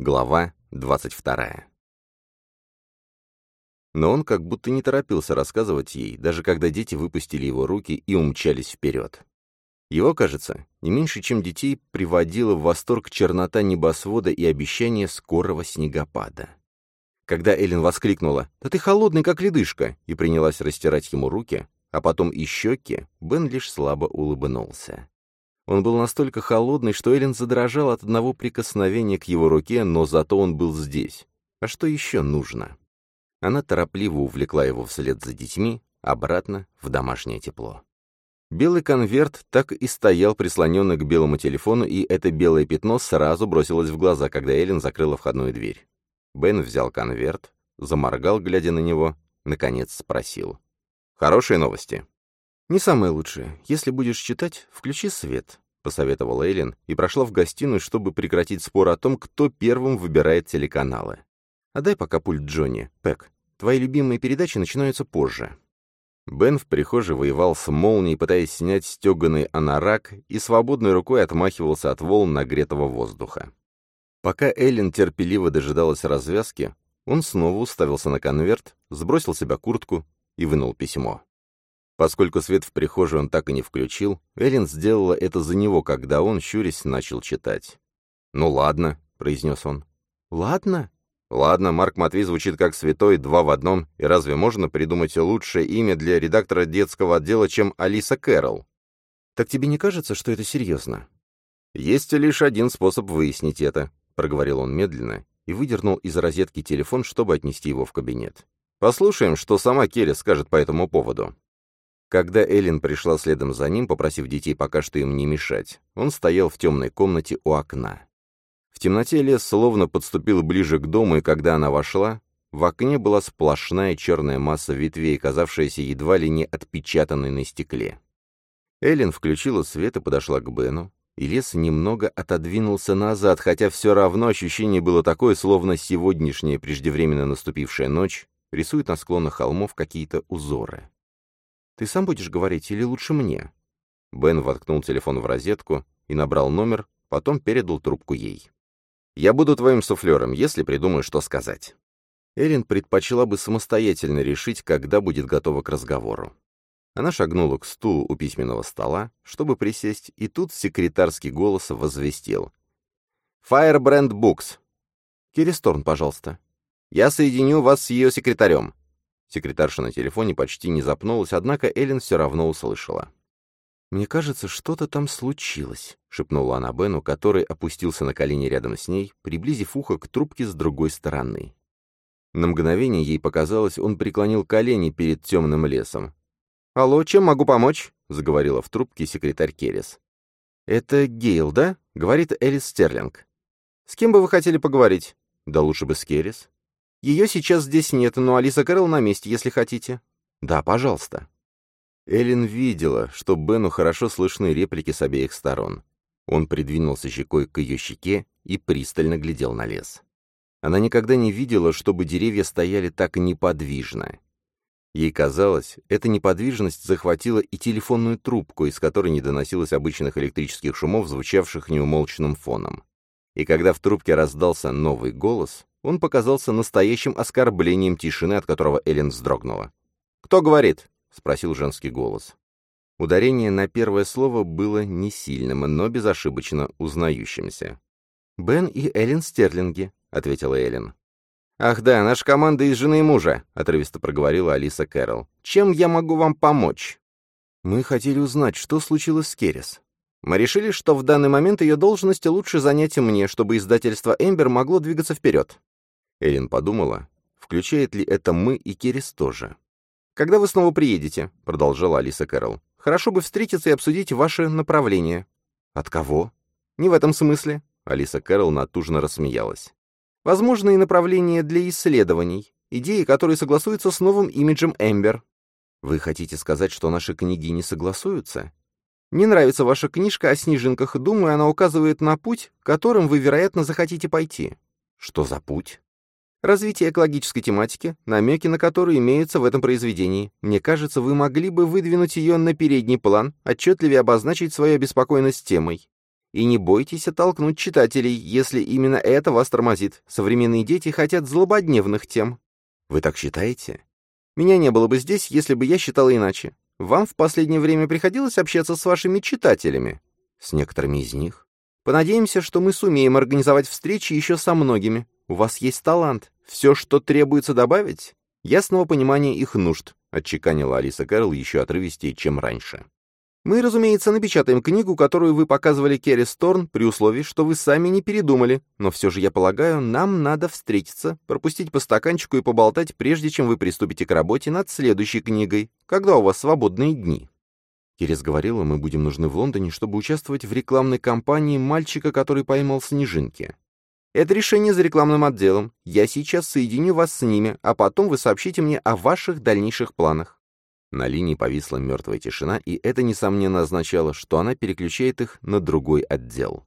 Глава 22. Но он как будто не торопился рассказывать ей, даже когда дети выпустили его руки и умчались вперед. Его, кажется, не меньше, чем детей, приводила в восторг чернота небосвода и обещание скорого снегопада. Когда Эллен воскликнула «Да ты холодный, как ледышка!» и принялась растирать ему руки, а потом и щеки, Бен лишь слабо улыбнулся. Он был настолько холодный, что Эллен задрожал от одного прикосновения к его руке, но зато он был здесь. А что еще нужно? Она торопливо увлекла его вслед за детьми, обратно в домашнее тепло. Белый конверт так и стоял прислоненный к белому телефону, и это белое пятно сразу бросилось в глаза, когда Эллен закрыла входную дверь. Бен взял конверт, заморгал, глядя на него, наконец спросил. «Хорошие новости?» «Не самое лучшее. Если будешь читать, включи свет», — посоветовала Эйлин и прошла в гостиную, чтобы прекратить спор о том, кто первым выбирает телеканалы. «Отдай пока пульт Джонни, Пэк. Твои любимые передачи начинаются позже». Бен в прихожей воевал с молнией, пытаясь снять стеганый анорак, и свободной рукой отмахивался от волн нагретого воздуха. Пока Эллен терпеливо дожидалась развязки, он снова уставился на конверт, сбросил себя куртку и вынул письмо. Поскольку свет в прихожей он так и не включил, Эллен сделала это за него, когда он, щурясь, начал читать. «Ну ладно», — произнес он. «Ладно?» «Ладно, Марк Матвей звучит как святой, два в одном, и разве можно придумать лучшее имя для редактора детского отдела, чем Алиса Кэрролл?» «Так тебе не кажется, что это серьезно?» «Есть лишь один способ выяснить это», — проговорил он медленно и выдернул из розетки телефон, чтобы отнести его в кабинет. «Послушаем, что сама Келли скажет по этому поводу». Когда Эллен пришла следом за ним, попросив детей пока что им не мешать, он стоял в темной комнате у окна. В темноте лес словно подступил ближе к дому, и когда она вошла, в окне была сплошная черная масса ветвей, казавшаяся едва ли не отпечатанной на стекле. Эллен включила свет и подошла к Бену, и лес немного отодвинулся назад, хотя все равно ощущение было такое, словно сегодняшняя преждевременно наступившая ночь рисует на склонах холмов какие-то узоры. Ты сам будешь говорить или лучше мне?» Бен воткнул телефон в розетку и набрал номер, потом передал трубку ей. «Я буду твоим суфлером, если придумаю, что сказать». Эрин предпочла бы самостоятельно решить, когда будет готова к разговору. Она шагнула к стулу у письменного стола, чтобы присесть, и тут секретарский голос возвестил. «Firebrand Books». «Керри Сторн, пожалуйста». «Я соединю вас с ее секретарем. Секретарша на телефоне почти не запнулась, однако Эллен все равно услышала. «Мне кажется, что-то там случилось», — шепнула она Бену, который опустился на колени рядом с ней, приблизив ухо к трубке с другой стороны. На мгновение ей показалось, он преклонил колени перед темным лесом. «Алло, чем могу помочь?» — заговорила в трубке секретарь Керрис. «Это Гейл, да?» — говорит Элис Стерлинг. «С кем бы вы хотели поговорить?» «Да лучше бы с Керрис». Ее сейчас здесь нет, но Алиса Кэрол на месте, если хотите. Да, пожалуйста. Эллен видела, что Бену хорошо слышны реплики с обеих сторон. Он придвинулся щекой к ее щеке и пристально глядел на лес. Она никогда не видела, чтобы деревья стояли так неподвижно. Ей казалось, эта неподвижность захватила и телефонную трубку, из которой не доносилось обычных электрических шумов, звучавших неумолчным фоном. И когда в трубке раздался новый голос, он показался настоящим оскорблением тишины, от которого Эллен вздрогнула. «Кто говорит?» — спросил женский голос. Ударение на первое слово было не сильным, но безошибочно узнающимся. «Бен и Эллен Стерлинги», — ответила Эллен. «Ах да, наша команда из жены и мужа», — отрывисто проговорила Алиса Кэрролл. «Чем я могу вам помочь?» «Мы хотели узнать, что случилось с Керрис». «Мы решили, что в данный момент ее должность лучше занять мне, чтобы издательство «Эмбер» могло двигаться вперед. Эллен подумала, включает ли это мы и Керрис тоже. «Когда вы снова приедете?» — продолжала Алиса Кэрролл. «Хорошо бы встретиться и обсудить ваше направление». «От кого?» «Не в этом смысле», — Алиса Кэрролл натужно рассмеялась. «Возможные направления для исследований, идеи, которые согласуются с новым имиджем Эмбер». «Вы хотите сказать, что наши книги не согласуются?» «Не нравится ваша книжка о снежинках, думаю, она указывает на путь, которым вы, вероятно, захотите пойти». «Что за путь?» Развитие экологической тематики, намеки на которые имеются в этом произведении. Мне кажется, вы могли бы выдвинуть ее на передний план, отчетливее обозначить свою обеспокоенность темой. И не бойтесь оттолкнуть читателей, если именно это вас тормозит. Современные дети хотят злободневных тем. Вы так считаете? Меня не было бы здесь, если бы я считала иначе. Вам в последнее время приходилось общаться с вашими читателями? С некоторыми из них. Понадеемся, что мы сумеем организовать встречи еще со многими. У вас есть талант. Все, что требуется добавить, ясного понимания их нужд, отчеканила Алиса Кэрролл еще отрывистее, чем раньше. Мы, разумеется, напечатаем книгу, которую вы показывали Керри Сторн, при условии, что вы сами не передумали, но все же, я полагаю, нам надо встретиться, пропустить по стаканчику и поболтать, прежде чем вы приступите к работе над следующей книгой, когда у вас свободные дни». Керрис говорила, мы будем нужны в Лондоне, чтобы участвовать в рекламной кампании мальчика, который поймал снежинки. Это решение за рекламным отделом. Я сейчас соединю вас с ними, а потом вы сообщите мне о ваших дальнейших планах. На линии повисла мертвая тишина, и это, несомненно, означало, что она переключает их на другой отдел.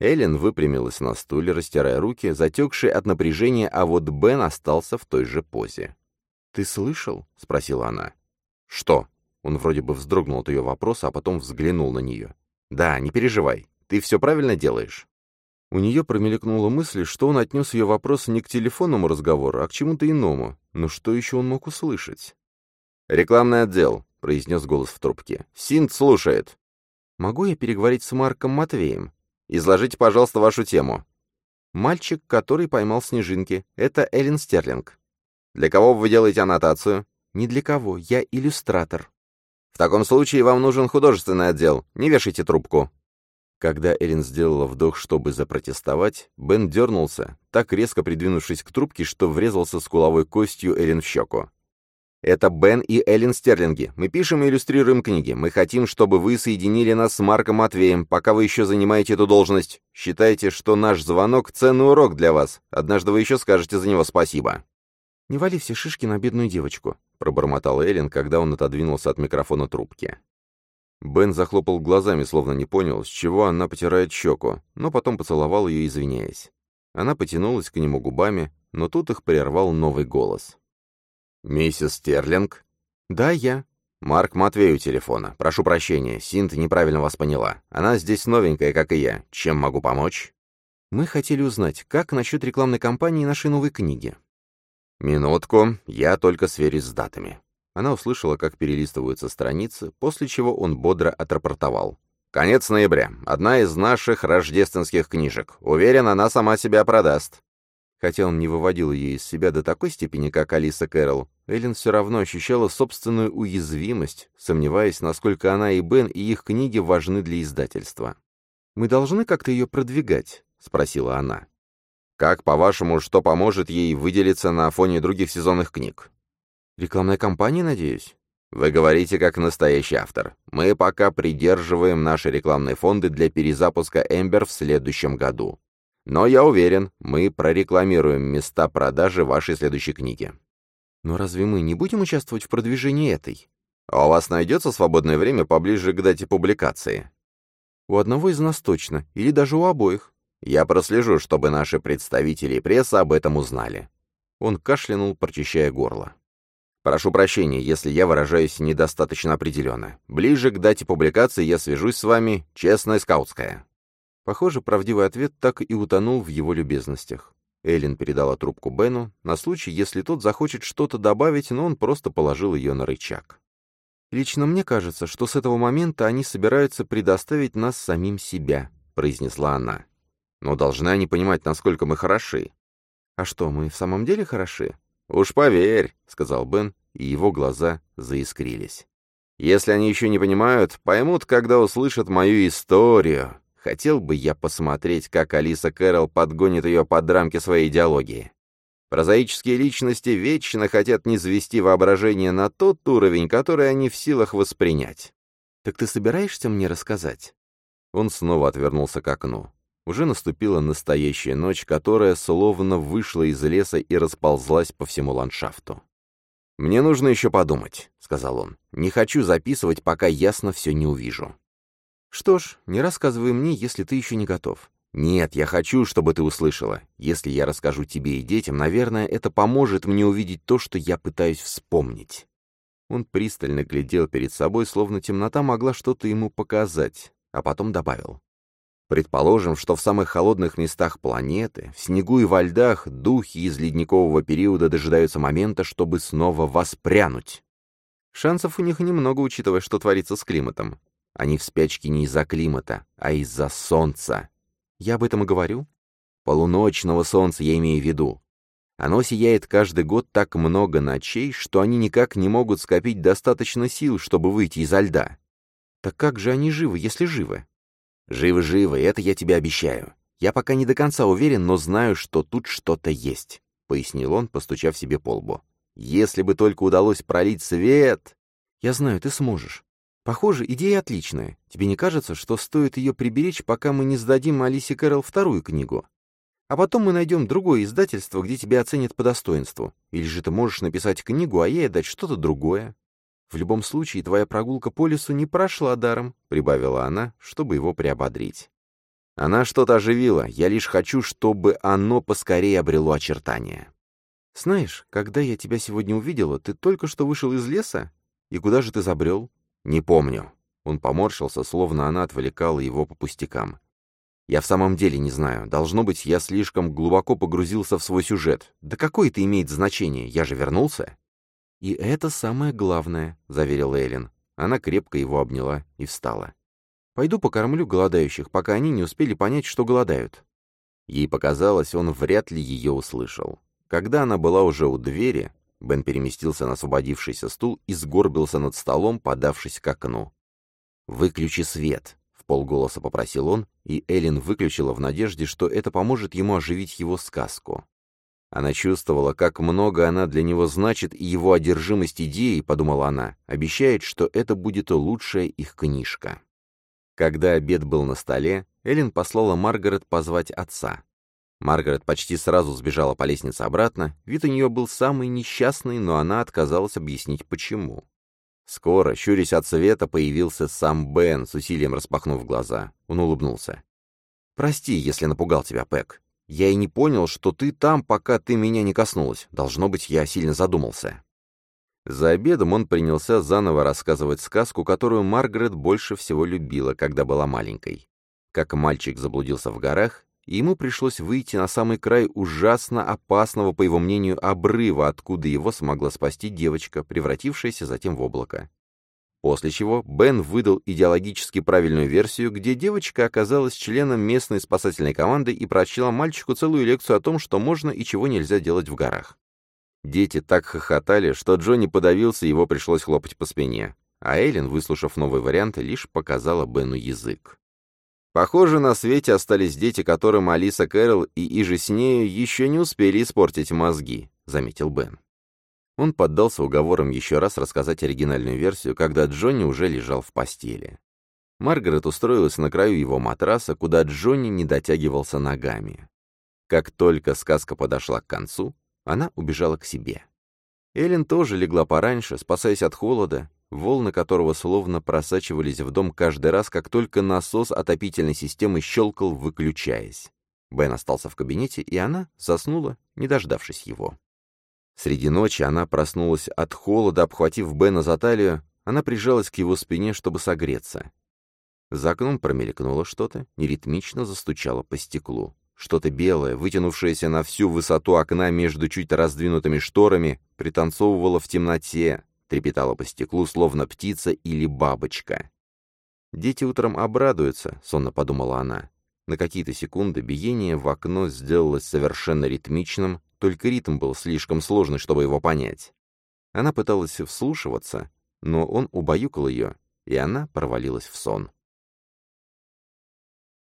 Эллен выпрямилась на стуле, растирая руки, затекшие от напряжения, а вот Бен остался в той же позе. «Ты слышал?» — спросила она. «Что?» Он вроде бы вздрогнул от ее вопроса, а потом взглянул на нее. «Да, не переживай. Ты все правильно делаешь». У нее промелькнула мысль, что он отнес ее вопрос не к телефонному разговору, а к чему-то иному. Но что еще он мог услышать? «Рекламный отдел», — произнес голос в трубке. «Синт слушает». «Могу я переговорить с Марком Матвеем?» «Изложите, пожалуйста, вашу тему». «Мальчик, который поймал снежинки. Это Эллен Стерлинг». «Для кого вы делаете аннотацию?» «Ни для кого. Я иллюстратор». «В таком случае вам нужен художественный отдел. Не вешайте трубку». Когда Эллен сделала вдох, чтобы запротестовать, Бен дернулся, так резко придвинувшись к трубке, что врезался с куловой костью Эллен в щеку. Это Бен и Эллен Стерлинги. Мы пишем и иллюстрируем книги. Мы хотим, чтобы вы соединили нас с Марком Матвеем, пока вы еще занимаете эту должность. Считайте, что наш звонок — ценный урок для вас. Однажды вы еще скажете за него спасибо». «Не вали все шишки на бедную девочку», — пробормотал Эллен, когда он отодвинулся от микрофона трубки. Бен захлопал глазами, словно не понял, с чего она потирает щеку, но потом поцеловал ее, извиняясь. Она потянулась к нему губами, но тут их прервал новый голос. «Миссис Стерлинг?» «Да, я». «Марк Матвей у телефона. Прошу прощения, Синт неправильно вас поняла. Она здесь новенькая, как и я. Чем могу помочь?» «Мы хотели узнать, как насчет рекламной кампании нашей новой книги?» «Минутку, я только сверюсь с датами». Она услышала, как перелистываются страницы, после чего он бодро отрапортовал. «Конец ноября. Одна из наших рождественских книжек. Уверен, она сама себя продаст. Хотя он не выводил ее из себя до такой степени, как Алиса Кэрролл, Эллен все равно ощущала собственную уязвимость, сомневаясь, насколько она и Бен и их книги важны для издательства. «Мы должны как-то ее продвигать?» — спросила она. «Как, по-вашему, что поможет ей выделиться на фоне других сезонных книг?» «Рекламная кампания, надеюсь?» «Вы говорите как настоящий автор. Мы пока придерживаем наши рекламные фонды для перезапуска «Эмбер» в следующем году. Но я уверен, мы прорекламируем места продажи вашей следующей книги. Но разве мы не будем участвовать в продвижении этой? А у вас найдется свободное время поближе к дате публикации? У одного из нас точно, или даже у обоих. Я прослежу, чтобы наши представители и пресса об этом узнали. Он кашлянул, прочищая горло. Прошу прощения, если я выражаюсь недостаточно определенно. Ближе к дате публикации я свяжусь с вами, честная скаутская. Похоже, правдивый ответ так и утонул в его любезностях. Эллен передала трубку Бену на случай, если тот захочет что-то добавить, но он просто положил ее на рычаг. «Лично мне кажется, что с этого момента они собираются предоставить нас самим себя», — произнесла она. «Но должны они понимать, насколько мы хороши». «А что, мы в самом деле хороши?» «Уж поверь», — сказал Бен, и его глаза заискрились. «Если они еще не понимают, поймут, когда услышат мою историю». Хотел бы я посмотреть, как Алиса Кэрролл подгонит ее под рамки своей идеологии. Прозаические личности вечно хотят низвести воображение на тот уровень, который они в силах воспринять. «Так ты собираешься мне рассказать?» Он снова отвернулся к окну. Уже наступила настоящая ночь, которая словно вышла из леса и расползлась по всему ландшафту. «Мне нужно еще подумать», — сказал он. «Не хочу записывать, пока ясно все не увижу». «Что ж, не рассказывай мне, если ты еще не готов». «Нет, я хочу, чтобы ты услышала. Если я расскажу тебе и детям, наверное, это поможет мне увидеть то, что я пытаюсь вспомнить». Он пристально глядел перед собой, словно темнота могла что-то ему показать, а потом добавил. Предположим, что в самых холодных местах планеты, в снегу и во льдах, духи из ледникового периода дожидаются момента, чтобы снова воспрянуть. Шансов у них немного, учитывая, что творится с климатом. Они в спячке не из-за климата, а из-за солнца. Я об этом и говорю. Полуночного солнца я имею в виду. Оно сияет каждый год так много ночей, что они никак не могут скопить достаточно сил, чтобы выйти изо льда. Так как же они живы, если живы? Живы-живы, это я тебе обещаю. Я пока не до конца уверен, но знаю, что тут что-то есть, — пояснил он, постучав себе по лбу. Если бы только удалось пролить свет... Я знаю, ты сможешь. Похоже, идея отличная. Тебе не кажется, что стоит ее приберечь, пока мы не сдадим Алисе Кэрол вторую книгу? А потом мы найдем другое издательство, где тебя оценят по достоинству. Или же ты можешь написать книгу, а ей дать что-то другое. В любом случае, твоя прогулка по лесу не прошла даром, — прибавила она, чтобы его приободрить. Она что-то оживила, я лишь хочу, чтобы оно поскорее обрело очертания. «Знаешь, когда я тебя сегодня увидела, ты только что вышел из леса? И куда же ты забрел?» «Не помню». Он поморщился, словно она отвлекала его по пустякам. «Я в самом деле не знаю. Должно быть, я слишком глубоко погрузился в свой сюжет. Да какое это имеет значение? Я же вернулся?» «И это самое главное», — заверила Эллен. Она крепко его обняла и встала. «Пойду покормлю голодающих, пока они не успели понять, что голодают». Ей показалось, он вряд ли ее услышал. Когда она была уже у двери, Бен переместился на освободившийся стул и сгорбился над столом, подавшись к окну. «Выключи свет», — в полголоса попросил он, и Эллен выключила в надежде, что это поможет ему оживить его сказку. Она чувствовала, как много она для него значит, и его одержимость идеей, подумала она, обещает, что это будет лучшая их книжка. Когда обед был на столе, Эллен послала Маргарет позвать отца. Маргарет почти сразу сбежала по лестнице обратно, вид у нее был самый несчастный, но она отказалась объяснить, почему. Скоро, щурясь от света, появился сам Бен, с усилием распахнув глаза. Он улыбнулся. «Прости, если напугал тебя, Пэк. Я и не понял, что ты там, пока ты меня не коснулась. Должно быть, я сильно задумался». За обедом он принялся заново рассказывать сказку, которую Маргарет больше всего любила, когда была маленькой. Как мальчик заблудился в горах, и ему пришлось выйти на самый край ужасно опасного, по его мнению, обрыва, откуда его смогла спасти девочка, превратившаяся затем в облако. После чего Бен выдал идеологически правильную версию, где девочка оказалась членом местной спасательной команды и прочла мальчику целую лекцию о том, что можно и чего нельзя делать в горах. Дети так хохотали, что Джонни подавился, его пришлось хлопать по спине, а Эйлин, выслушав новый вариант, лишь показала Бену язык. Похоже, на свете остались дети, которым Алиса Кэрол и Иже с нею еще не успели испортить мозги, заметил Бен. Он поддался уговорам еще раз рассказать оригинальную версию, когда Джонни уже лежал в постели. Маргарет устроилась на краю его матраса, куда Джонни не дотягивался ногами. Как только сказка подошла к концу, она убежала к себе. Эллен тоже легла пораньше, спасаясь от холода, волны которого словно просачивались в дом каждый раз, как только насос отопительной системы щелкал, выключаясь. Бен остался в кабинете, и она заснула, не дождавшись его. Среди ночи она проснулась от холода, обхватив Бена за талию, она прижалась к его спине, чтобы согреться. За окном промелькнуло что-то, неритмично застучало по стеклу. Что-то белое, вытянувшееся на всю высоту окна между чуть раздвинутыми шторами, пританцовывало в темноте, трепетала по стеклу, словно птица или бабочка. «Дети утром обрадуются», — сонно подумала она. На какие-то секунды биение в окно сделалось совершенно ритмичным, только ритм был слишком сложный, чтобы его понять. Она пыталась вслушиваться, но он убаюкал ее, и она провалилась в сон.